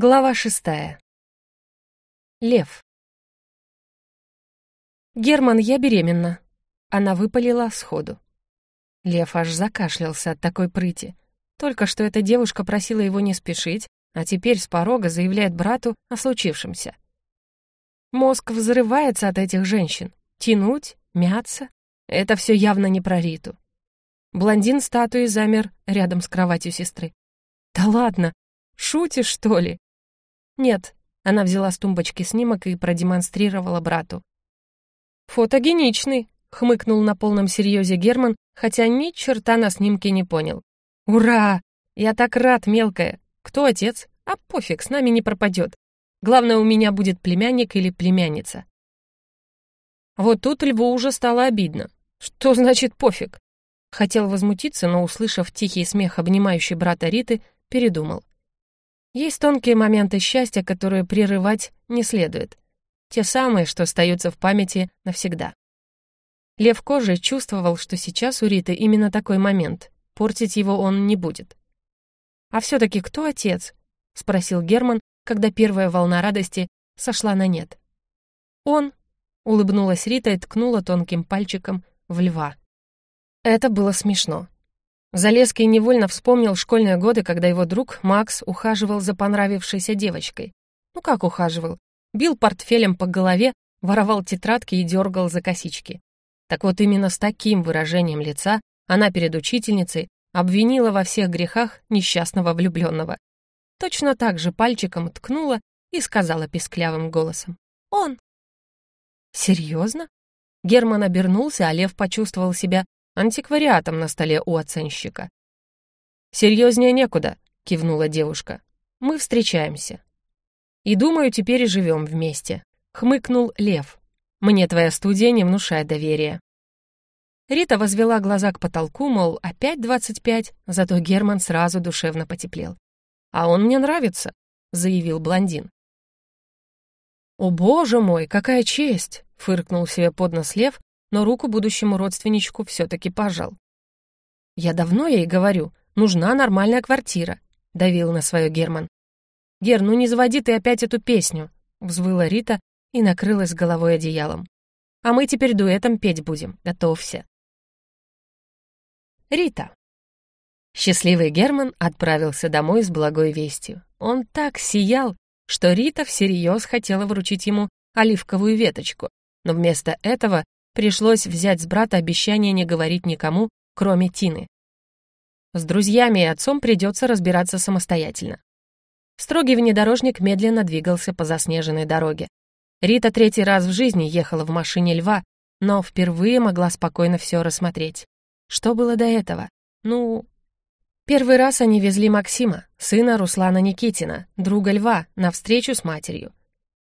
Глава шестая. Лев. «Герман, я беременна». Она выпалила сходу. Лев аж закашлялся от такой прыти. Только что эта девушка просила его не спешить, а теперь с порога заявляет брату о случившемся. Мозг взрывается от этих женщин. Тянуть, мяться — это все явно не про Риту. Блондин статуи замер рядом с кроватью сестры. «Да ладно, шутишь, что ли?» «Нет», — она взяла с тумбочки снимок и продемонстрировала брату. «Фотогеничный», — хмыкнул на полном серьезе Герман, хотя ни черта на снимке не понял. «Ура! Я так рад, мелкая! Кто отец? А пофиг, с нами не пропадет. Главное, у меня будет племянник или племянница». Вот тут Льву уже стало обидно. Что значит пофиг? Хотел возмутиться, но, услышав тихий смех обнимающей брата Риты, передумал. Есть тонкие моменты счастья, которые прерывать не следует. Те самые, что остаются в памяти навсегда. Лев кожи чувствовал, что сейчас у Риты именно такой момент. Портить его он не будет. «А все-таки кто отец?» — спросил Герман, когда первая волна радости сошла на нет. «Он», — улыбнулась Рита и ткнула тонким пальчиком в льва. Это было смешно. Залеский невольно вспомнил школьные годы, когда его друг Макс ухаживал за понравившейся девочкой. Ну как ухаживал? Бил портфелем по голове, воровал тетрадки и дергал за косички. Так вот именно с таким выражением лица она перед учительницей обвинила во всех грехах несчастного влюбленного. Точно так же пальчиком ткнула и сказала писклявым голосом. «Он». «Серьезно?» Герман обернулся, а Лев почувствовал себя антиквариатом на столе у оценщика. «Серьезнее некуда», — кивнула девушка. «Мы встречаемся». «И думаю, теперь и живем вместе», — хмыкнул Лев. «Мне твоя студия не внушает доверия». Рита возвела глаза к потолку, мол, опять двадцать пять, зато Герман сразу душевно потеплел. «А он мне нравится», — заявил блондин. «О, боже мой, какая честь!» — фыркнул себе под нос Лев, но руку будущему родственничку все-таки пожал. «Я давно ей говорю, нужна нормальная квартира», — давил на свое Герман. «Гер, ну не заводи ты опять эту песню», — взвыла Рита и накрылась головой одеялом. «А мы теперь дуэтом петь будем, готовься». Рита. Счастливый Герман отправился домой с благой вестью. Он так сиял, что Рита всерьез хотела вручить ему оливковую веточку, но вместо этого Пришлось взять с брата обещание не говорить никому, кроме Тины. С друзьями и отцом придется разбираться самостоятельно. Строгий внедорожник медленно двигался по заснеженной дороге. Рита третий раз в жизни ехала в машине льва, но впервые могла спокойно все рассмотреть. Что было до этого? Ну... Первый раз они везли Максима, сына Руслана Никитина, друга льва, на встречу с матерью.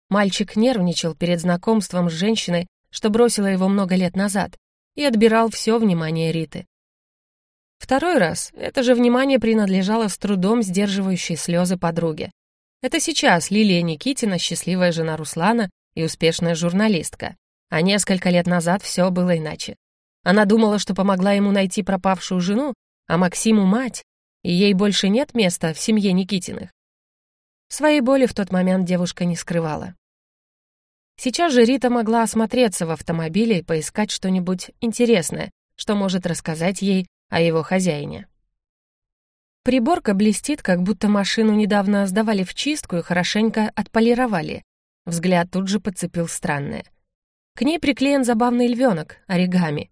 Мальчик нервничал перед знакомством с женщиной, что бросила его много лет назад, и отбирал все внимание Риты. Второй раз это же внимание принадлежало с трудом сдерживающей слезы подруге. Это сейчас Лилия Никитина, счастливая жена Руслана и успешная журналистка. А несколько лет назад все было иначе. Она думала, что помогла ему найти пропавшую жену, а Максиму — мать, и ей больше нет места в семье Никитиных. Своей боли в тот момент девушка не скрывала. Сейчас же Рита могла осмотреться в автомобиле и поискать что-нибудь интересное, что может рассказать ей о его хозяине. Приборка блестит, как будто машину недавно сдавали в чистку и хорошенько отполировали. Взгляд тут же подцепил странное. К ней приклеен забавный львенок, оригами.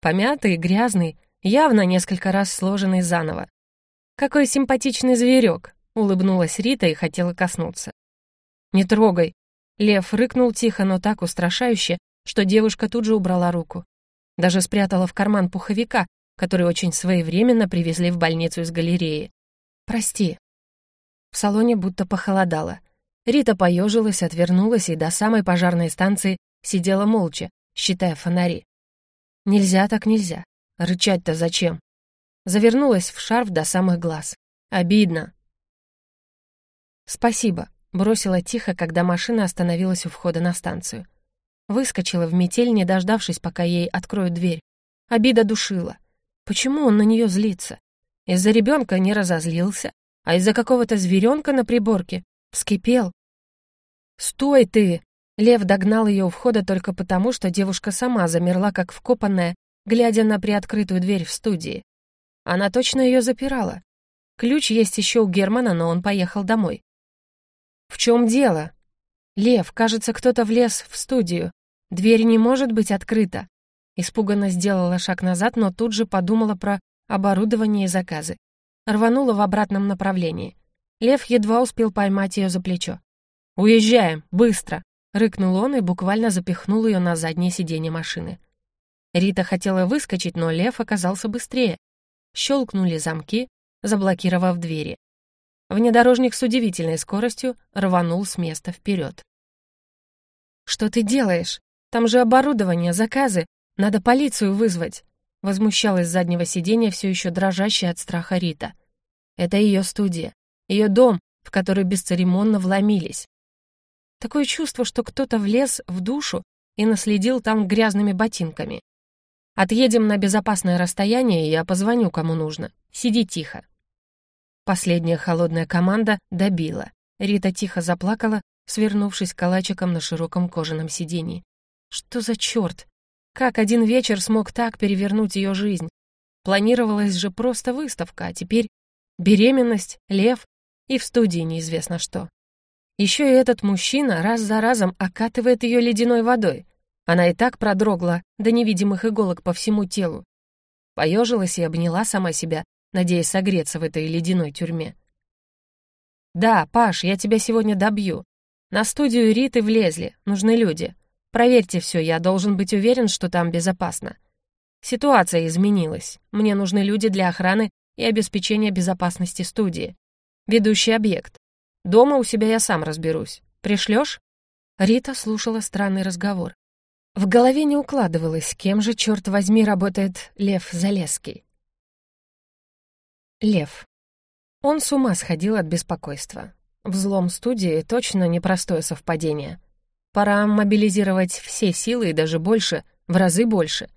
Помятый, грязный, явно несколько раз сложенный заново. «Какой симпатичный зверек!» — улыбнулась Рита и хотела коснуться. «Не трогай!» Лев рыкнул тихо, но так устрашающе, что девушка тут же убрала руку. Даже спрятала в карман пуховика, который очень своевременно привезли в больницу из галереи. «Прости». В салоне будто похолодало. Рита поежилась, отвернулась и до самой пожарной станции сидела молча, считая фонари. «Нельзя так нельзя. Рычать-то зачем?» Завернулась в шарф до самых глаз. «Обидно». «Спасибо», Бросила тихо, когда машина остановилась у входа на станцию. Выскочила в метель, не дождавшись, пока ей откроют дверь. Обида душила. Почему он на нее злится? Из-за ребенка не разозлился, а из-за какого-то зверенка на приборке вскипел. «Стой ты!» Лев догнал ее у входа только потому, что девушка сама замерла, как вкопанная, глядя на приоткрытую дверь в студии. Она точно ее запирала. Ключ есть еще у Германа, но он поехал домой. «В чем дело?» «Лев, кажется, кто-то влез в студию. Дверь не может быть открыта». Испуганно сделала шаг назад, но тут же подумала про оборудование и заказы. Рванула в обратном направлении. Лев едва успел поймать ее за плечо. «Уезжаем, быстро!» — рыкнул он и буквально запихнул ее на заднее сиденье машины. Рита хотела выскочить, но Лев оказался быстрее. Щелкнули замки, заблокировав двери. Внедорожник с удивительной скоростью рванул с места вперед. «Что ты делаешь? Там же оборудование, заказы. Надо полицию вызвать!» Возмущалась с заднего сиденья все еще дрожащая от страха Рита. «Это ее студия, ее дом, в который бесцеремонно вломились. Такое чувство, что кто-то влез в душу и наследил там грязными ботинками. Отъедем на безопасное расстояние, и я позвоню, кому нужно. Сиди тихо». Последняя холодная команда добила. Рита тихо заплакала, свернувшись калачиком на широком кожаном сиденье. Что за черт? Как один вечер смог так перевернуть ее жизнь? Планировалась же просто выставка, а теперь беременность, лев и в студии неизвестно что. Еще и этот мужчина раз за разом окатывает ее ледяной водой. Она и так продрогла до невидимых иголок по всему телу. Поежилась и обняла сама себя, надеясь согреться в этой ледяной тюрьме. «Да, Паш, я тебя сегодня добью. На студию Риты влезли, нужны люди. Проверьте все, я должен быть уверен, что там безопасно. Ситуация изменилась. Мне нужны люди для охраны и обеспечения безопасности студии. Ведущий объект. Дома у себя я сам разберусь. Пришлешь?» Рита слушала странный разговор. В голове не укладывалось, кем же, черт возьми, работает Лев Залеский. Лев. Он с ума сходил от беспокойства. Взлом студии — точно непростое совпадение. Пора мобилизировать все силы и даже больше, в разы больше.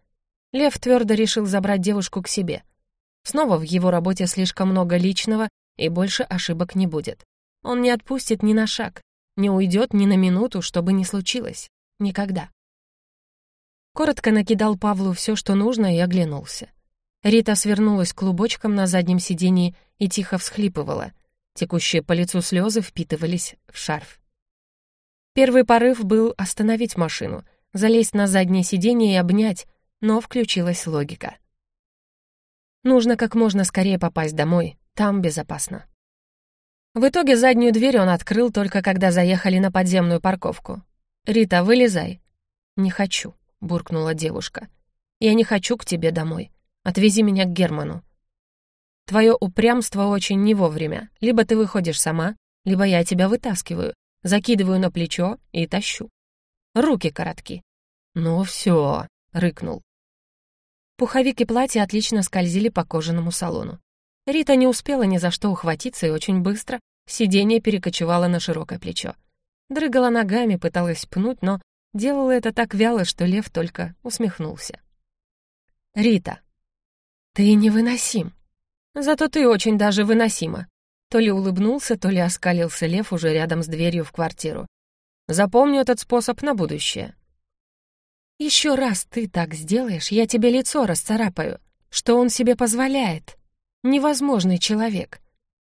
Лев твердо решил забрать девушку к себе. Снова в его работе слишком много личного, и больше ошибок не будет. Он не отпустит ни на шаг, не уйдет ни на минуту, чтобы не случилось. Никогда. Коротко накидал Павлу все, что нужно, и оглянулся. Рита свернулась клубочком на заднем сидении и тихо всхлипывала. Текущие по лицу слезы впитывались в шарф. Первый порыв был остановить машину, залезть на заднее сиденье и обнять, но включилась логика. Нужно как можно скорее попасть домой, там безопасно. В итоге заднюю дверь он открыл только когда заехали на подземную парковку. «Рита, вылезай». «Не хочу», — буркнула девушка. «Я не хочу к тебе домой. Отвези меня к Герману. Твое упрямство очень не вовремя. Либо ты выходишь сама, либо я тебя вытаскиваю, закидываю на плечо и тащу. Руки коротки. Ну все, рыкнул. Пуховик и платье отлично скользили по кожаному салону. Рита не успела ни за что ухватиться и очень быстро сиденье перекочевало на широкое плечо. Дрыгала ногами, пыталась пнуть, но делала это так вяло, что лев только усмехнулся. «Рита, «Ты невыносим. Зато ты очень даже выносима». То ли улыбнулся, то ли оскалился лев уже рядом с дверью в квартиру. «Запомню этот способ на будущее». «Еще раз ты так сделаешь, я тебе лицо расцарапаю. Что он себе позволяет? Невозможный человек.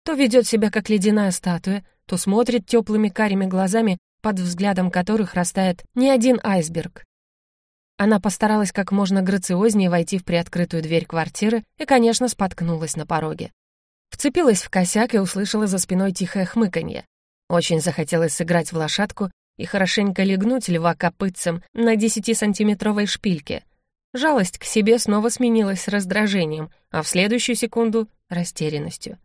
То ведет себя как ледяная статуя, то смотрит теплыми карими глазами, под взглядом которых растает не один айсберг. Она постаралась как можно грациознее войти в приоткрытую дверь квартиры и, конечно, споткнулась на пороге. Вцепилась в косяк и услышала за спиной тихое хмыканье. Очень захотелось сыграть в лошадку и хорошенько легнуть льва копытцем на десятисантиметровой шпильке. Жалость к себе снова сменилась раздражением, а в следующую секунду — растерянностью.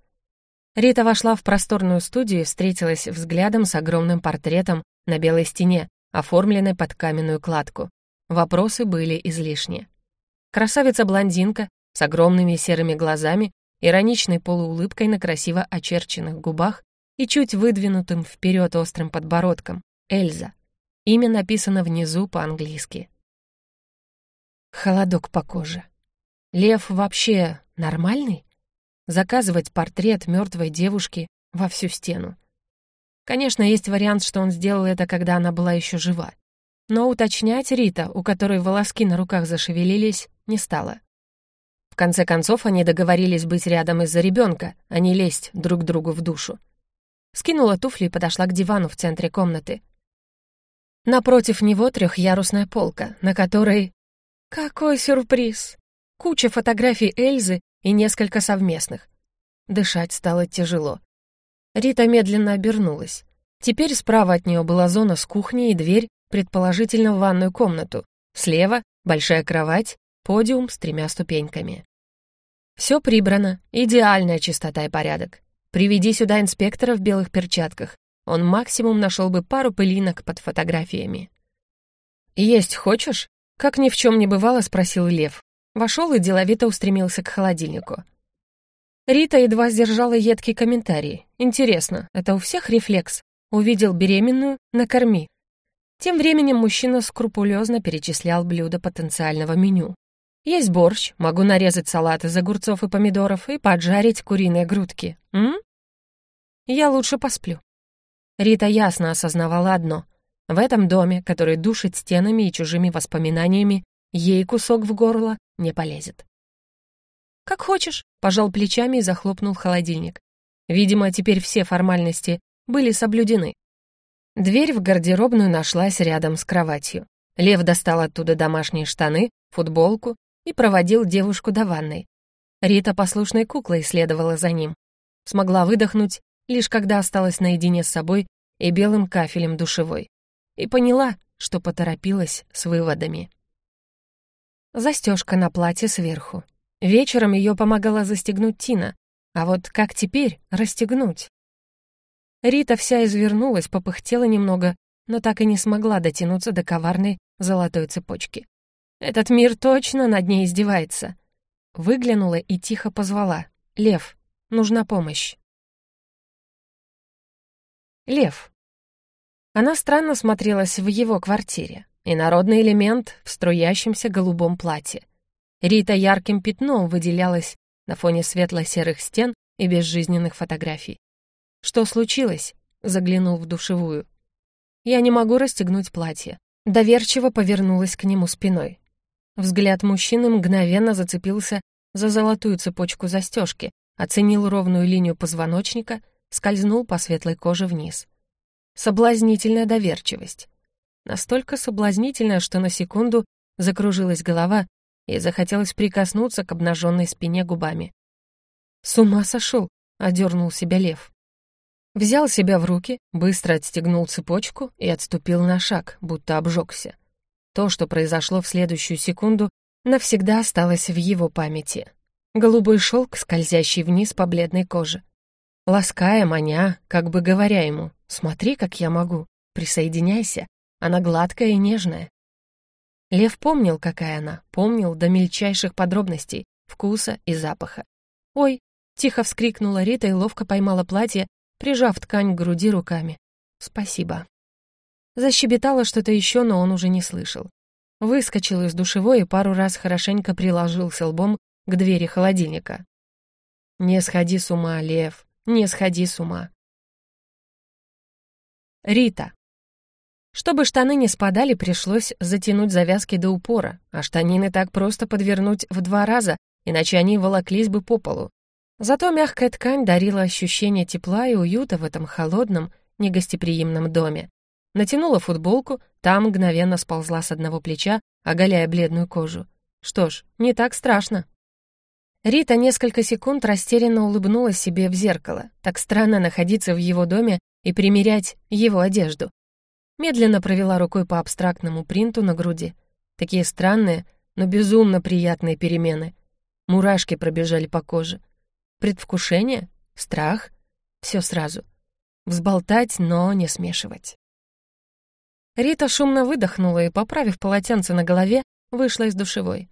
Рита вошла в просторную студию и встретилась взглядом с огромным портретом на белой стене, оформленной под каменную кладку. Вопросы были излишни. Красавица-блондинка с огромными серыми глазами, ироничной полуулыбкой на красиво очерченных губах и чуть выдвинутым вперед острым подбородком. Эльза. Имя написано внизу по-английски. Холодок по коже. Лев вообще нормальный? Заказывать портрет мертвой девушки во всю стену. Конечно, есть вариант, что он сделал это, когда она была еще жива. Но уточнять Рита, у которой волоски на руках зашевелились, не стала. В конце концов, они договорились быть рядом из-за ребенка, а не лезть друг другу в душу. Скинула туфли и подошла к дивану в центре комнаты. Напротив него трехъярусная полка, на которой... Какой сюрприз! Куча фотографий Эльзы и несколько совместных. Дышать стало тяжело. Рита медленно обернулась. Теперь справа от нее была зона с кухней и дверь, предположительно, в ванную комнату. Слева — большая кровать, подиум с тремя ступеньками. Все прибрано, идеальная чистота и порядок. Приведи сюда инспектора в белых перчатках. Он максимум нашел бы пару пылинок под фотографиями. «Есть хочешь?» — как ни в чем не бывало, спросил Лев. Вошел и деловито устремился к холодильнику. Рита едва сдержала едкий комментарий. «Интересно, это у всех рефлекс? Увидел беременную — накорми». Тем временем мужчина скрупулезно перечислял блюда потенциального меню. «Есть борщ, могу нарезать салат из огурцов и помидоров и поджарить куриные грудки. М? Я лучше посплю». Рита ясно осознавала одно. В этом доме, который душит стенами и чужими воспоминаниями, ей кусок в горло не полезет. «Как хочешь», — пожал плечами и захлопнул холодильник. Видимо, теперь все формальности были соблюдены. Дверь в гардеробную нашлась рядом с кроватью. Лев достал оттуда домашние штаны, футболку и проводил девушку до ванной. Рита послушной куклой следовала за ним. Смогла выдохнуть, лишь когда осталась наедине с собой и белым кафелем душевой. И поняла, что поторопилась с выводами. Застежка на платье сверху. Вечером ее помогала застегнуть Тина, а вот как теперь расстегнуть? Рита вся извернулась, попыхтела немного, но так и не смогла дотянуться до коварной золотой цепочки. Этот мир точно над ней издевается. Выглянула и тихо позвала. «Лев, нужна помощь». Лев. Она странно смотрелась в его квартире. Инородный элемент в струящемся голубом платье. Рита ярким пятном выделялась на фоне светло-серых стен и безжизненных фотографий. «Что случилось?» — заглянул в душевую. «Я не могу расстегнуть платье». Доверчиво повернулась к нему спиной. Взгляд мужчины мгновенно зацепился за золотую цепочку застежки, оценил ровную линию позвоночника, скользнул по светлой коже вниз. Соблазнительная доверчивость. Настолько соблазнительная, что на секунду закружилась голова, и захотелось прикоснуться к обнаженной спине губами. «С ума сошел!» — одернул себя лев. Взял себя в руки, быстро отстегнул цепочку и отступил на шаг, будто обжегся. То, что произошло в следующую секунду, навсегда осталось в его памяти. Голубой шелк, скользящий вниз по бледной коже. Лаская, маня, как бы говоря ему, «Смотри, как я могу, присоединяйся, она гладкая и нежная, Лев помнил, какая она, помнил до мельчайших подробностей, вкуса и запаха. «Ой!» — тихо вскрикнула Рита и ловко поймала платье, прижав ткань к груди руками. «Спасибо». Защебетала что-то еще, но он уже не слышал. Выскочил из душевой и пару раз хорошенько приложился лбом к двери холодильника. «Не сходи с ума, Лев, не сходи с ума». Рита. Чтобы штаны не спадали, пришлось затянуть завязки до упора, а штанины так просто подвернуть в два раза, иначе они волоклись бы по полу. Зато мягкая ткань дарила ощущение тепла и уюта в этом холодном, негостеприимном доме. Натянула футболку, та мгновенно сползла с одного плеча, оголяя бледную кожу. Что ж, не так страшно. Рита несколько секунд растерянно улыбнулась себе в зеркало. Так странно находиться в его доме и примерять его одежду. Медленно провела рукой по абстрактному принту на груди. Такие странные, но безумно приятные перемены. Мурашки пробежали по коже. Предвкушение? Страх? Все сразу. Взболтать, но не смешивать. Рита шумно выдохнула и, поправив полотенце на голове, вышла из душевой.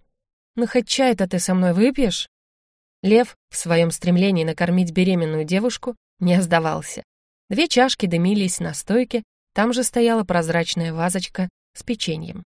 «Ну хоть чай-то ты со мной выпьешь?» Лев, в своем стремлении накормить беременную девушку, не сдавался. Две чашки дымились на стойке, там же стояла прозрачная вазочка с печеньем.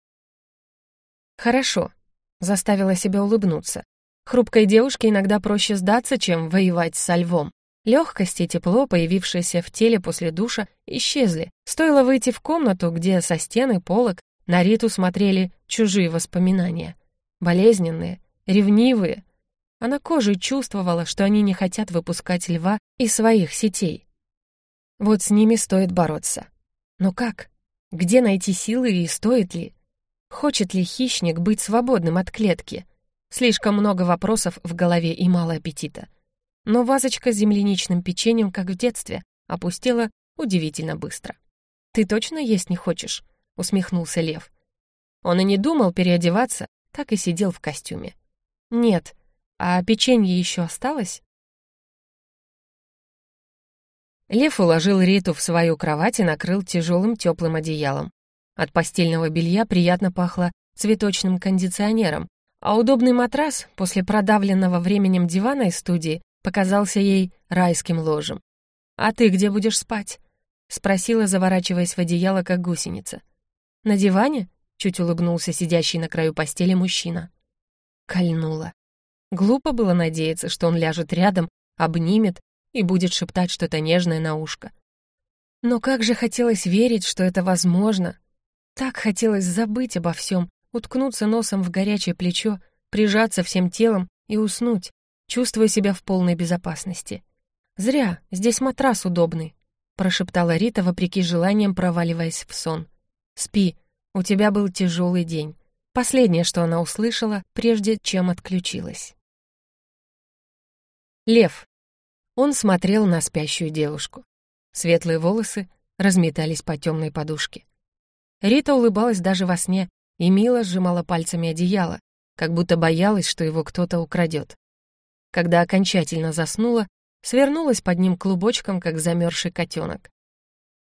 «Хорошо», — заставила себя улыбнуться. «Хрупкой девушке иногда проще сдаться, чем воевать со львом. Легкость и тепло, появившиеся в теле после душа, исчезли. Стоило выйти в комнату, где со стены полок на Риту смотрели чужие воспоминания. Болезненные, ревнивые. Она кожей чувствовала, что они не хотят выпускать льва из своих сетей. Вот с ними стоит бороться. Но как? Где найти силы и стоит ли? Хочет ли хищник быть свободным от клетки? Слишком много вопросов в голове и мало аппетита. Но вазочка с земляничным печеньем, как в детстве, опустела удивительно быстро. «Ты точно есть не хочешь?» — усмехнулся Лев. Он и не думал переодеваться, так и сидел в костюме. «Нет, а печенье еще осталось?» Лев уложил Риту в свою кровать и накрыл тяжелым теплым одеялом. От постельного белья приятно пахло цветочным кондиционером, а удобный матрас после продавленного временем дивана из студии показался ей райским ложем. «А ты где будешь спать?» — спросила, заворачиваясь в одеяло, как гусеница. «На диване?» — чуть улыбнулся сидящий на краю постели мужчина. Кольнула. Глупо было надеяться, что он ляжет рядом, обнимет и будет шептать что-то нежное на ушко. Но как же хотелось верить, что это возможно. Так хотелось забыть обо всем, уткнуться носом в горячее плечо, прижаться всем телом и уснуть, чувствуя себя в полной безопасности. «Зря, здесь матрас удобный», — прошептала Рита, вопреки желаниям, проваливаясь в сон. «Спи, у тебя был тяжелый день». Последнее, что она услышала, прежде чем отключилась. Лев. Он смотрел на спящую девушку. Светлые волосы разметались по темной подушке. Рита улыбалась даже во сне и мило сжимала пальцами одеяло, как будто боялась, что его кто-то украдет. Когда окончательно заснула, свернулась под ним клубочком, как замерзший котенок.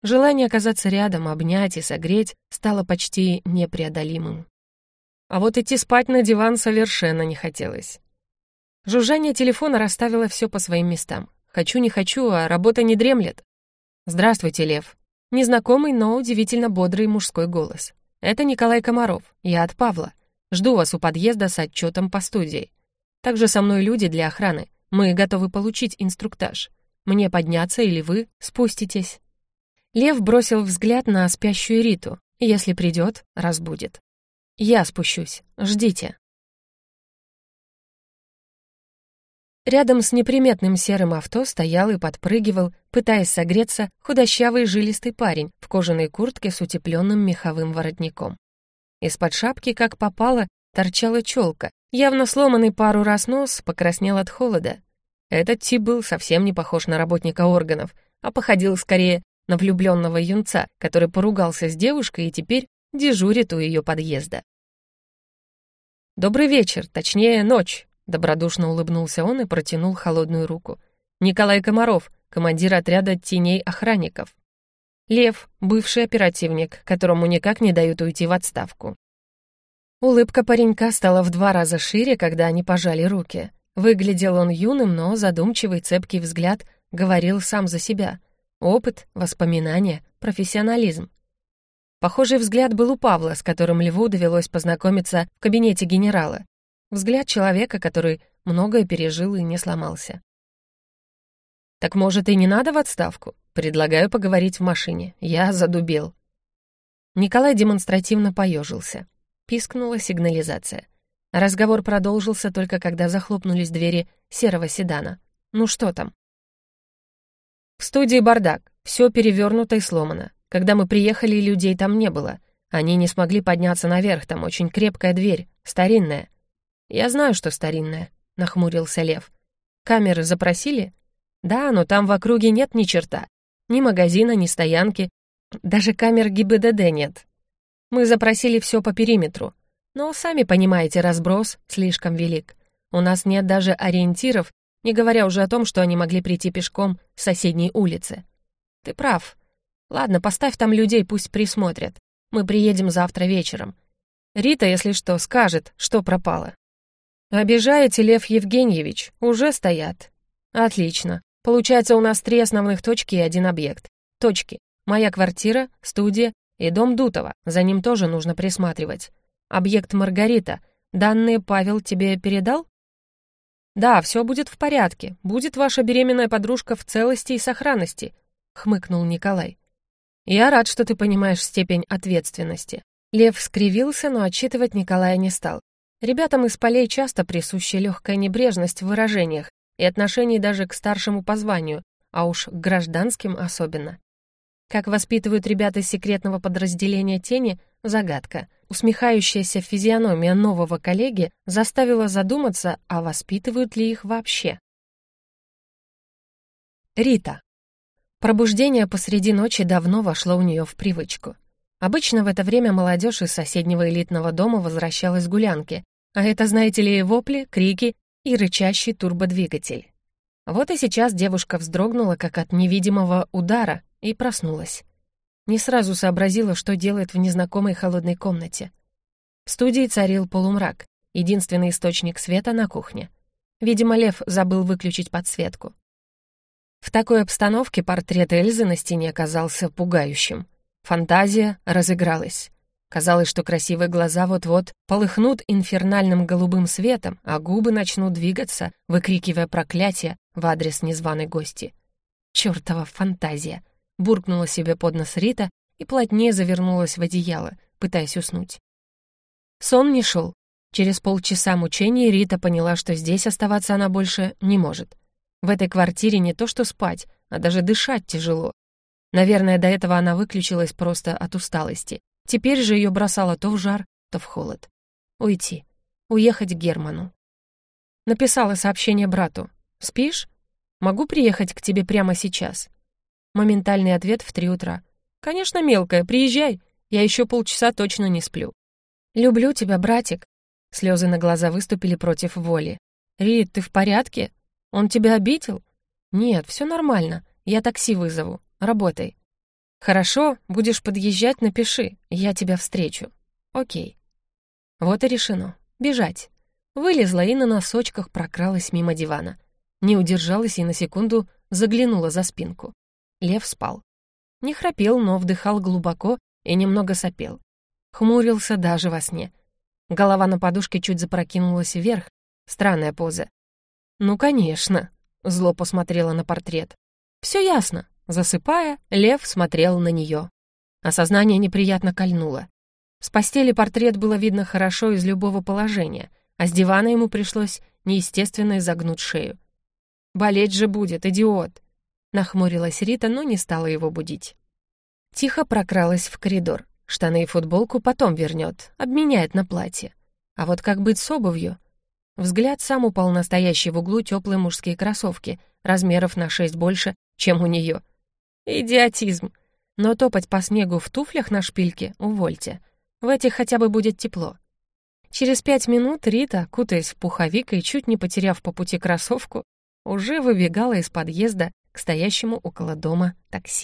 Желание оказаться рядом, обнять и согреть стало почти непреодолимым. А вот идти спать на диван совершенно не хотелось. Жужжание телефона расставило все по своим местам. Хочу, не хочу, а работа не дремлет. «Здравствуйте, Лев». Незнакомый, но удивительно бодрый мужской голос. «Это Николай Комаров. Я от Павла. Жду вас у подъезда с отчетом по студии. Также со мной люди для охраны. Мы готовы получить инструктаж. Мне подняться или вы спуститесь?» Лев бросил взгляд на спящую Риту. «Если придет, разбудит». «Я спущусь. Ждите». Рядом с неприметным серым авто стоял и подпрыгивал, пытаясь согреться, худощавый жилистый парень в кожаной куртке с утепленным меховым воротником. Из-под шапки, как попало, торчала челка, Явно сломанный пару раз нос покраснел от холода. Этот тип был совсем не похож на работника органов, а походил скорее на влюбленного юнца, который поругался с девушкой и теперь дежурит у ее подъезда. «Добрый вечер, точнее, ночь», — добродушно улыбнулся он и протянул холодную руку. «Николай Комаров, командир отряда теней охранников. Лев, бывший оперативник, которому никак не дают уйти в отставку. Улыбка паренька стала в два раза шире, когда они пожали руки. Выглядел он юным, но задумчивый, цепкий взгляд говорил сам за себя. Опыт, воспоминания, профессионализм. Похожий взгляд был у Павла, с которым Льву довелось познакомиться в кабинете генерала. Взгляд человека, который многое пережил и не сломался. «Так, может, и не надо в отставку? Предлагаю поговорить в машине. Я задубел». Николай демонстративно поежился пискнула сигнализация. Разговор продолжился только когда захлопнулись двери серого седана. Ну что там? В студии бардак, все перевернуто и сломано. Когда мы приехали, людей там не было. Они не смогли подняться наверх, там очень крепкая дверь, старинная. Я знаю, что старинная, нахмурился Лев. Камеры запросили? Да, но там в округе нет ни черта. Ни магазина, ни стоянки. Даже камер ГИБДД нет. Мы запросили все по периметру, но, сами понимаете, разброс слишком велик. У нас нет даже ориентиров, не говоря уже о том, что они могли прийти пешком с соседней улицы. Ты прав. Ладно, поставь там людей, пусть присмотрят. Мы приедем завтра вечером. Рита, если что, скажет, что пропало. Обижаете, Лев Евгеньевич, уже стоят. Отлично. Получается, у нас три основных точки и один объект. Точки. Моя квартира, студия и дом Дутова, за ним тоже нужно присматривать. Объект Маргарита. Данные Павел тебе передал? «Да, все будет в порядке. Будет ваша беременная подружка в целости и сохранности», — хмыкнул Николай. «Я рад, что ты понимаешь степень ответственности». Лев скривился, но отчитывать Николая не стал. Ребятам из полей часто присуща легкая небрежность в выражениях и отношении даже к старшему по званию, а уж к гражданским особенно. Как воспитывают ребята секретного подразделения «Тени» — загадка. Усмехающаяся физиономия нового коллеги заставила задуматься, а воспитывают ли их вообще. Рита. Пробуждение посреди ночи давно вошло у нее в привычку. Обычно в это время молодежь из соседнего элитного дома возвращалась с гулянки, а это, знаете ли, вопли, крики и рычащий турбодвигатель. Вот и сейчас девушка вздрогнула, как от невидимого удара, и проснулась. Не сразу сообразила, что делает в незнакомой холодной комнате. В студии царил полумрак, единственный источник света на кухне. Видимо, Лев забыл выключить подсветку. В такой обстановке портрет Эльзы на стене оказался пугающим. Фантазия разыгралась. Казалось, что красивые глаза вот-вот полыхнут инфернальным голубым светом, а губы начнут двигаться, выкрикивая проклятие в адрес незваной гости. Чёртова фантазия! Буркнула себе под нос Рита и плотнее завернулась в одеяло, пытаясь уснуть. Сон не шел. Через полчаса мучений Рита поняла, что здесь оставаться она больше не может. В этой квартире не то что спать, а даже дышать тяжело. Наверное, до этого она выключилась просто от усталости. Теперь же ее бросало то в жар, то в холод. Уйти. Уехать к Герману. Написала сообщение брату. «Спишь? Могу приехать к тебе прямо сейчас?» Моментальный ответ в три утра. «Конечно, мелкая, приезжай. Я еще полчаса точно не сплю». «Люблю тебя, братик». Слезы на глаза выступили против воли. «Рит, ты в порядке? Он тебя обидел?» «Нет, все нормально. Я такси вызову. Работай». «Хорошо, будешь подъезжать, напиши. Я тебя встречу». «Окей». Вот и решено. Бежать. Вылезла и на носочках прокралась мимо дивана. Не удержалась и на секунду заглянула за спинку. Лев спал. Не храпел, но вдыхал глубоко и немного сопел. Хмурился даже во сне. Голова на подушке чуть запрокинулась вверх. Странная поза. «Ну, конечно», — зло посмотрела на портрет. «Все ясно. Засыпая, лев смотрел на нее. Осознание неприятно кольнуло. С постели портрет было видно хорошо из любого положения, а с дивана ему пришлось неестественно изогнуть шею. «Болеть же будет, идиот!» Нахмурилась Рита, но не стала его будить. Тихо прокралась в коридор. Штаны и футболку потом вернет, обменяет на платье. А вот как быть с обувью? Взгляд сам упал на стоящие в углу теплые мужские кроссовки, размеров на шесть больше, чем у нее. Идиотизм. Но топать по снегу в туфлях на шпильке увольте. В этих хотя бы будет тепло. Через пять минут Рита, кутаясь в пуховик и чуть не потеряв по пути кроссовку, уже выбегала из подъезда к стоящему около дома такси.